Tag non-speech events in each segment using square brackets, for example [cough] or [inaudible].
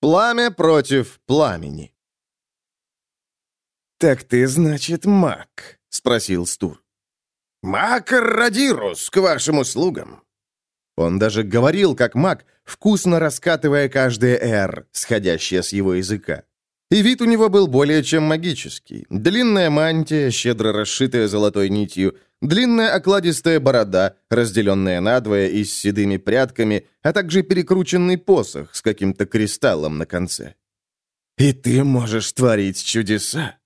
Пламя против пламени. «Так ты, значит, маг?» — спросил Стур. «Маг Радирус, к вашим услугам». Он даже говорил, как маг, вкусно раскатывая каждое «р», сходящее с его языка. И вид у него был более чем магический. Длинная мантия, щедро расшитая золотой нитью, длинная окладистая борода, разделенная надвое и с седыми прядками, а также перекрученный посох с каким-то кристаллом на конце. «И ты можешь творить чудеса!»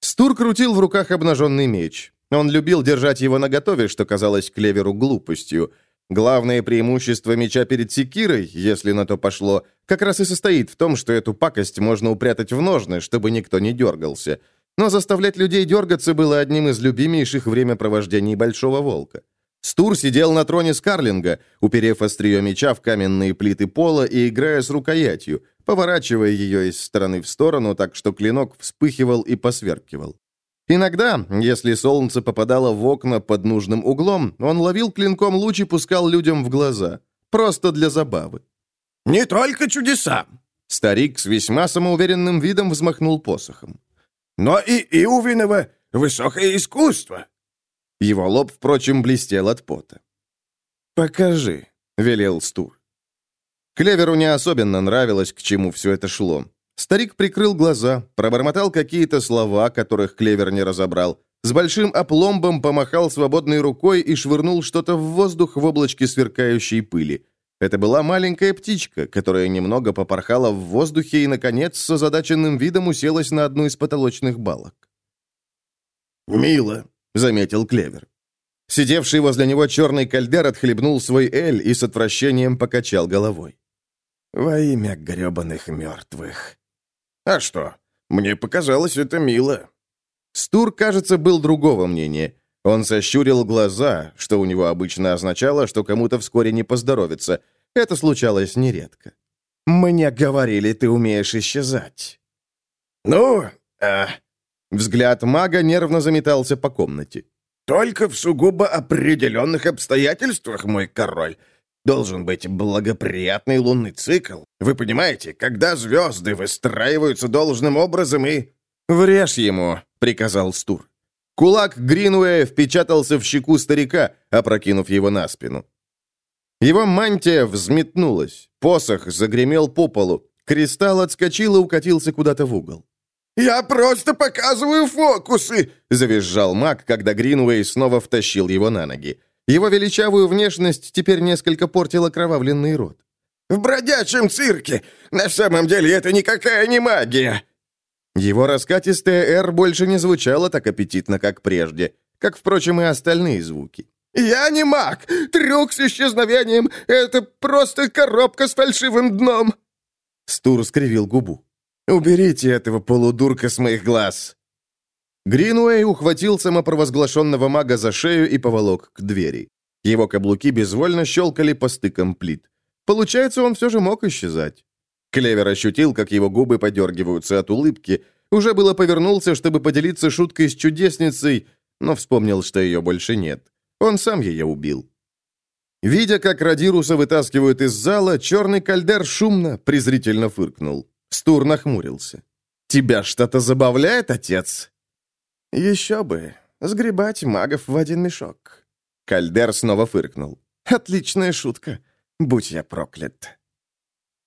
Стур крутил в руках обнаженный меч. Он любил держать его наготове, что казалось Клеверу глупостью — Главное преимущество меча перед секирой, если на то пошло, как раз и состоит в том, что эту пакость можно упрятать в ножны, чтобы никто не дергался. Но заставлять людей дергаться было одним из любимейших времяпровождений Большого Волка. Стур сидел на троне Скарлинга, уперев острие меча в каменные плиты пола и играя с рукоятью, поворачивая ее из стороны в сторону, так что клинок вспыхивал и посверкивал. Иногда, если солнце попадало в окна под нужным углом, он ловил клинком луч и пускал людям в глаза. Просто для забавы. «Не только чудеса!» Старик с весьма самоуверенным видом взмахнул посохом. «Но и Иувиново высокое искусство!» Его лоб, впрочем, блестел от пота. «Покажи», — велел Стур. Клеверу не особенно нравилось, к чему все это шло. Старик прикрыл глаза, пробормотал какие-то слова, которых Клевер не разобрал, с большим опломбом помахал свободной рукой и швырнул что-то в воздух в облачке сверкающей пыли. Это была маленькая птичка, которая немного попорхала в воздухе и, наконец, с озадаченным видом уселась на одну из потолочных балок. «Мило», — заметил Клевер. Сидевший возле него черный кальдер отхлебнул свой эль и с отвращением покачал головой. «Во имя гребаных мертвых». «А что? Мне показалось это мило». Стур, кажется, был другого мнения. Он сощурил глаза, что у него обычно означало, что кому-то вскоре не поздоровится. Это случалось нередко. «Мне говорили, ты умеешь исчезать». «Ну, а...» Взгляд мага нервно заметался по комнате. «Только в сугубо определенных обстоятельствах, мой король. Должен быть благоприятный лунный цикл. Вы понимаете, когда звезды выстраиваются должным образом и...» «Врежь ему», — приказал Стур. Кулак Гринуэя впечатался в щеку старика, опрокинув его на спину. Его мантия взметнулась, посох загремел по полу, кристалл отскочил и укатился куда-то в угол. «Я просто показываю фокусы!» — завизжал маг, когда Гринуэй снова втащил его на ноги. Его величавую внешность теперь несколько портил окровавленный рот. «В бродячем цирке! На самом деле это никакая не магия!» Его раскатистая «Р» больше не звучало так аппетитно, как прежде, как, впрочем, и остальные звуки. «Я не маг! Трюк с исчезновением — это просто коробка с фальшивым дном!» Стур скривил губу. «Уберите этого полудурка с моих глаз!» Гринуэй ухватил самопровозглашенного мага за шею и поволок к двери. Его каблуки безвольно щелкали по стыкам плит. Получается, он все же мог исчезать. Клевер ощутил, как его губы подергиваются от улыбки. Уже было повернулся, чтобы поделиться шуткой с чудесницей, но вспомнил, что ее больше нет. Он сам ее убил. Видя, как Радируса вытаскивают из зала, черный кальдер шумно, презрительно фыркнул. Стур нахмурился. «Тебя что-то забавляет, отец?» «Еще бы. Сгребать магов в один мешок». Кальдер снова фыркнул. «Отличная шутка. Будь я проклят».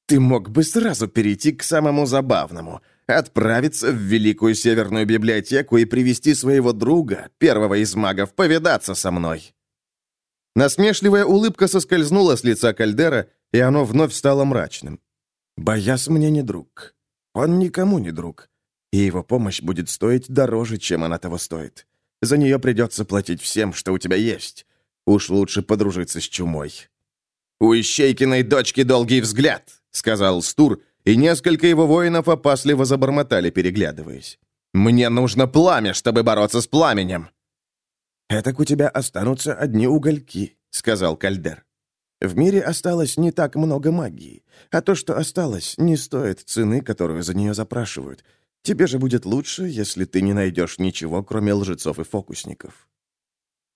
«Ты мог бы сразу перейти к самому забавному. Отправиться в Великую Северную Библиотеку и привести своего друга, первого из магов, повидаться со мной». Насмешливая улыбка соскользнула с лица Кальдера, и оно вновь стало мрачным. «Бояс мне не друг. Он никому не друг и его помощь будет стоить дороже, чем она того стоит. За нее придется платить всем, что у тебя есть. Уж лучше подружиться с чумой». «У Ищейкиной дочки долгий взгляд», — сказал Стур, и несколько его воинов опасливо забормотали, переглядываясь. «Мне нужно пламя, чтобы бороться с пламенем». «Этак у тебя останутся одни угольки», — сказал Кальдер. «В мире осталось не так много магии, а то, что осталось, не стоит цены, которую за нее запрашивают. Тебе же будет лучше, если ты не найдешь ничего, кроме лжецов и фокусников».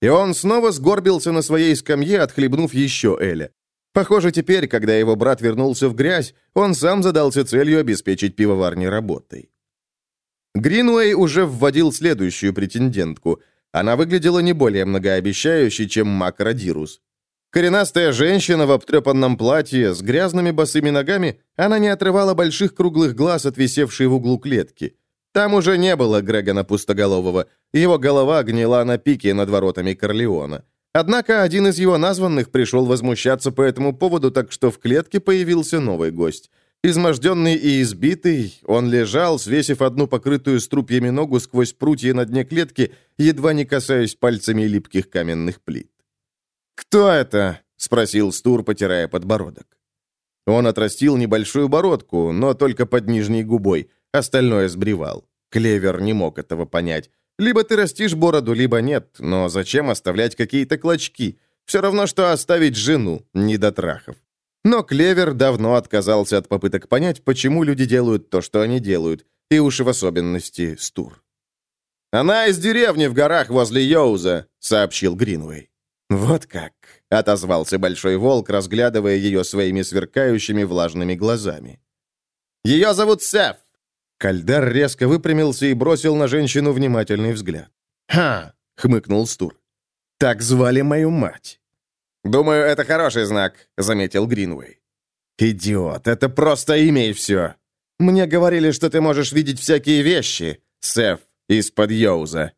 И он снова сгорбился на своей скамье, отхлебнув еще Эля. Похоже, теперь, когда его брат вернулся в грязь, он сам задался целью обеспечить пивоварни работой. Гринуэй уже вводил следующую претендентку. Она выглядела не более многообещающей, чем Мак Радирус. Коренастая женщина в обтрепанном платье с грязными босыми ногами, она не отрывала больших круглых глаз от висевшей в углу клетки. Там уже не было Грегона Пустоголового, его голова гнила на пике над воротами Корлеона. Однако один из его названных пришел возмущаться по этому поводу, так что в клетке появился новый гость. Изможденный и избитый, он лежал, свесив одну покрытую струпьями ногу сквозь прутья на дне клетки, едва не касаясь пальцами липких каменных плит. «Кто это?» — спросил Стур, потирая подбородок. Он отрастил небольшую бородку, но только под нижней губой, остальное сбривал. Клевер не мог этого понять. Либо ты растишь бороду, либо нет, но зачем оставлять какие-то клочки? Все равно, что оставить жену, недотрахов. Но Клевер давно отказался от попыток понять, почему люди делают то, что они делают, и уж в особенности Стур. «Она из деревни в горах возле Йоуза», — сообщил Гринвей. «Вот как», — отозвался Большой Волк, разглядывая ее своими сверкающими влажными глазами. «Ее зовут Сеф. Кальдар резко выпрямился и бросил на женщину внимательный взгляд. «Ха!» — хмыкнул Стур. «Так звали мою мать». «Думаю, это хороший знак», — заметил Гринвей. «Идиот, это просто имя и все. Мне говорили, что ты можешь видеть всякие вещи, Сеф, из-под Йоуза».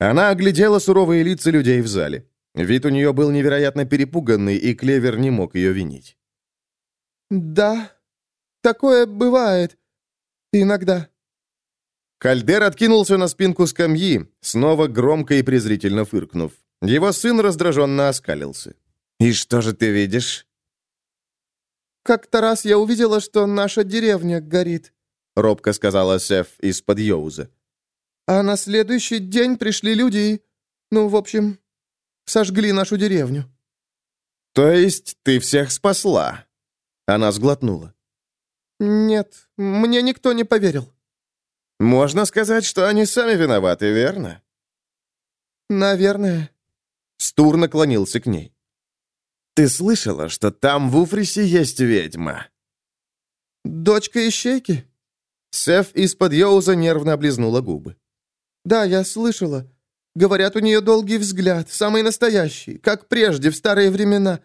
Она оглядела суровые лица людей в зале. Вид у нее был невероятно перепуганный, и Клевер не мог ее винить. «Да, такое бывает. Иногда». Кальдер откинулся на спинку скамьи, снова громко и презрительно фыркнув. Его сын раздраженно оскалился. «И что же ты видишь?» «Как-то раз я увидела, что наша деревня горит», — робко сказала Сеф из-под Йоуза. «А на следующий день пришли люди и, ну, в общем, сожгли нашу деревню». «То есть ты всех спасла?» Она сглотнула. «Нет, мне никто не поверил». «Можно сказать, что они сами виноваты, верно?» «Наверное». Стур наклонился к ней. «Ты слышала, что там в Уфрисе есть ведьма?» «Дочка Ищейки?» Сеф из-под Йоуза нервно облизнула губы. «Да, я слышала. Говорят, у нее долгий взгляд, самый настоящий, как прежде, в старые времена.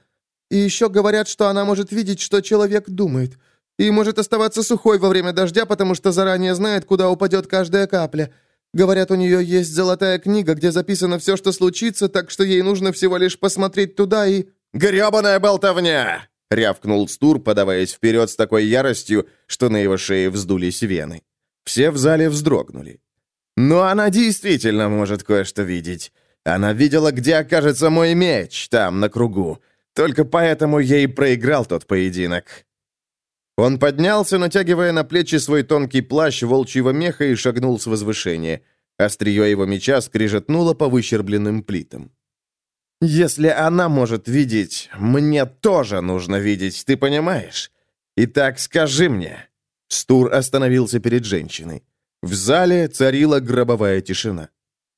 И еще говорят, что она может видеть, что человек думает и может оставаться сухой во время дождя, потому что заранее знает, куда упадет каждая капля. Говорят, у нее есть золотая книга, где записано все, что случится, так что ей нужно всего лишь посмотреть туда и...» «Гребаная болтовня!» — рявкнул Стур, подаваясь вперед с такой яростью, что на его шее вздулись вены. Все в зале вздрогнули. «Но она действительно может кое-что видеть. Она видела, где окажется мой меч, там, на кругу. Только поэтому я и проиграл тот поединок. Он поднялся, натягивая на плечи свой тонкий плащ волчьего меха и шагнул с возвышения. Острие его меча скрижетнуло по выщербленным плитам. «Если она может видеть, мне тоже нужно видеть, ты понимаешь? Итак, скажи мне». Стур остановился перед женщиной. В зале царила гробовая тишина.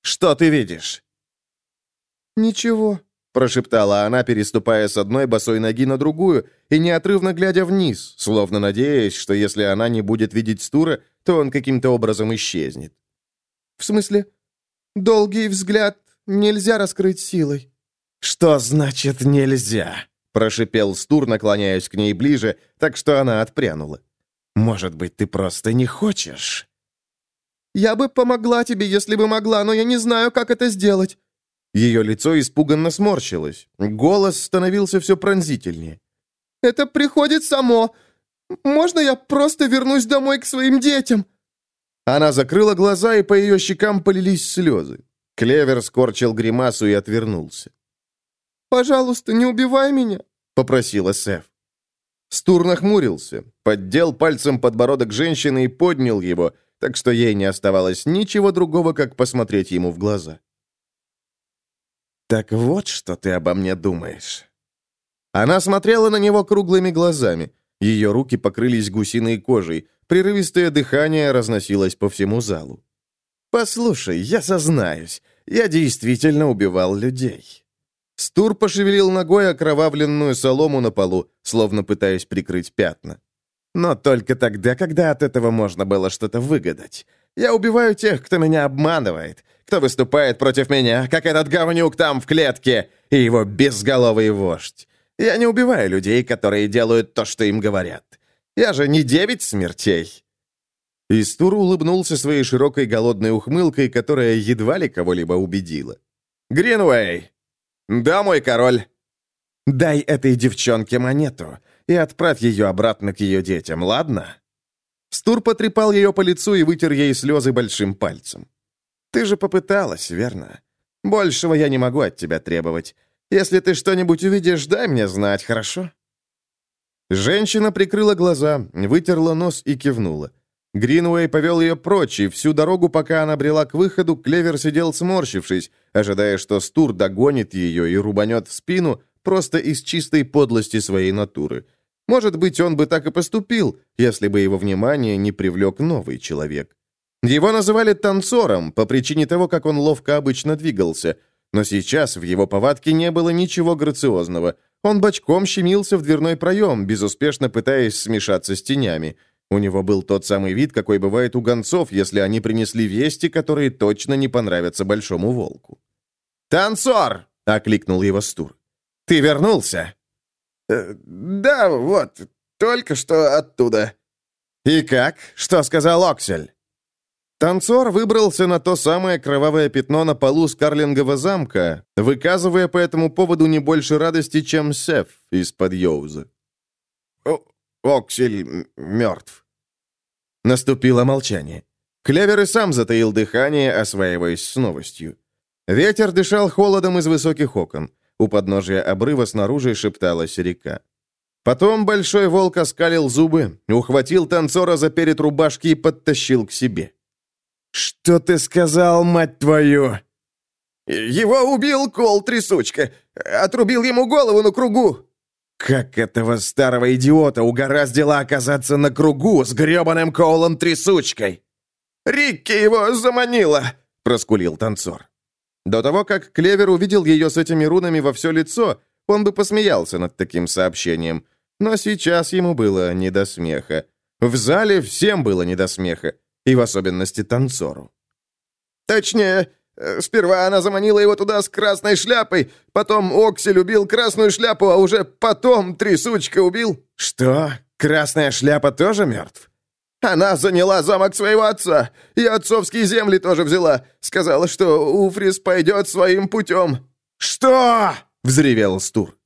«Что ты видишь?» «Ничего», прошептала она, переступая с одной босой ноги на другую и неотрывно глядя вниз, словно надеясь, что если она не будет видеть Стура, то он каким-то образом исчезнет. «В смысле? Долгий взгляд нельзя раскрыть силой». «Что значит «нельзя»?» — прошипел Стур, наклоняясь к ней ближе, так что она отпрянула. «Может быть, ты просто не хочешь?» «Я бы помогла тебе, если бы могла, но я не знаю, как это сделать. Ее лицо испуганно сморщилось. Голос становился все пронзительнее. «Это приходит само. Можно я просто вернусь домой к своим детям?» Она закрыла глаза, и по ее щекам полились слезы. Клевер скорчил гримасу и отвернулся. «Пожалуйста, не убивай меня», — попросила Сеф. Стур нахмурился, поддел пальцем подбородок женщины и поднял его, так что ей не оставалось ничего другого, как посмотреть ему в глаза. «Так вот, что ты обо мне думаешь». Она смотрела на него круглыми глазами. Ее руки покрылись гусиной кожей. Прерывистое дыхание разносилось по всему залу. «Послушай, я сознаюсь, я действительно убивал людей». Стур пошевелил ногой окровавленную солому на полу, словно пытаясь прикрыть пятна. «Но только тогда, когда от этого можно было что-то выгадать. Я убиваю тех, кто меня обманывает, кто выступает против меня, как этот говнюк там в клетке и его безголовый вождь. Я не убиваю людей, которые делают то, что им говорят. Я же не девять смертей». Истур улыбнулся своей широкой голодной ухмылкой, которая едва ли кого-либо убедила. «Гринвей!» «Да, мой король!» «Дай этой девчонке монету и отправь ее обратно к ее детям, ладно?» Стур потрепал ее по лицу и вытер ей слезы большим пальцем. «Ты же попыталась, верно? Большего я не могу от тебя требовать. Если ты что-нибудь увидишь, дай мне знать, хорошо?» Женщина прикрыла глаза, вытерла нос и кивнула. Гринуэй повел ее прочь, и всю дорогу, пока она брела к выходу, Клевер сидел сморщившись, ожидая, что Стур догонит ее и рубанет в спину просто из чистой подлости своей натуры. Может быть, он бы так и поступил, если бы его внимание не привлек новый человек. Его называли танцором по причине того, как он ловко обычно двигался, но сейчас в его повадке не было ничего грациозного. Он бочком щемился в дверной проем, безуспешно пытаясь смешаться с тенями – у него был тот самый вид, какой бывает у гонцов, если они принесли вести, которые точно не понравятся большому волку. «Танцор!» — окликнул его Стур. «Ты вернулся?» Э, «Да, вот, только что оттуда». «И как? Что сказал Оксель?» Танцор выбрался на то самое кровавое пятно на полу Скарлингового замка, выказывая по этому поводу не больше радости, чем Сеф из-под Йоуза. «Оксель мертв». Наступило молчание. Клевер и сам затаил дыхание, осваиваясь с новостью. Ветер дышал холодом из высоких окон. У подножия обрыва снаружи шепталась река. Потом большой волк оскалил зубы, ухватил танцора за перед рубашки и подтащил к себе. «Что ты сказал, мать твою?» «Его убил Кол, трясучка! Отрубил ему голову на кругу!» Как этого старого идиота угораздило оказаться на кругу с гребаным Коулом-трясучкой? «Рикки его заманила!» — проскулил танцор. До того, как Клевер увидел ее с этими рунами во все лицо, он бы посмеялся над таким сообщением. Но сейчас ему было не до смеха. В зале всем было не до смеха, и в особенности танцору. «Точнее, Э, сперва она заманила его туда с красной шляпой, потом Оксель убил красную шляпу, а уже потом трясучка убил». «Что? Красная шляпа тоже мертв?» «Она заняла замок своего отца, и отцовские земли тоже взяла. Сказала, что Уфрис пойдет своим путем». «Что?» — взревел Стур.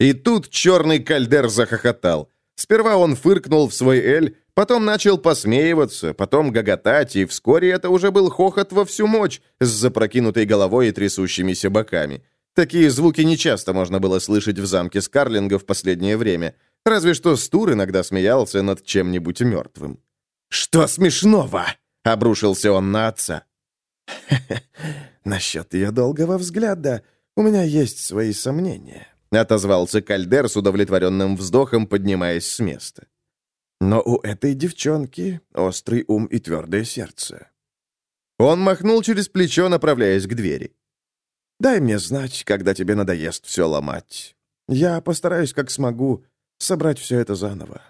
И тут черный кальдер захохотал. Сперва он фыркнул в свой эль, Потом начал посмеиваться, потом гоготать, и вскоре это уже был хохот во всю мощь с запрокинутой головой и трясущимися боками. Такие звуки нечасто можно было слышать в замке Скарлинга в последнее время, разве что Стур иногда смеялся над чем-нибудь мертвым. «Что смешного?» — обрушился он на отца. [laughs] «Насчет ее долгого взгляда у меня есть свои сомнения», — отозвался Кальдер с удовлетворенным вздохом, поднимаясь с места. Но у этой девчонки острый ум и твердое сердце. Он махнул через плечо, направляясь к двери. «Дай мне знать, когда тебе надоест все ломать. Я постараюсь, как смогу, собрать все это заново.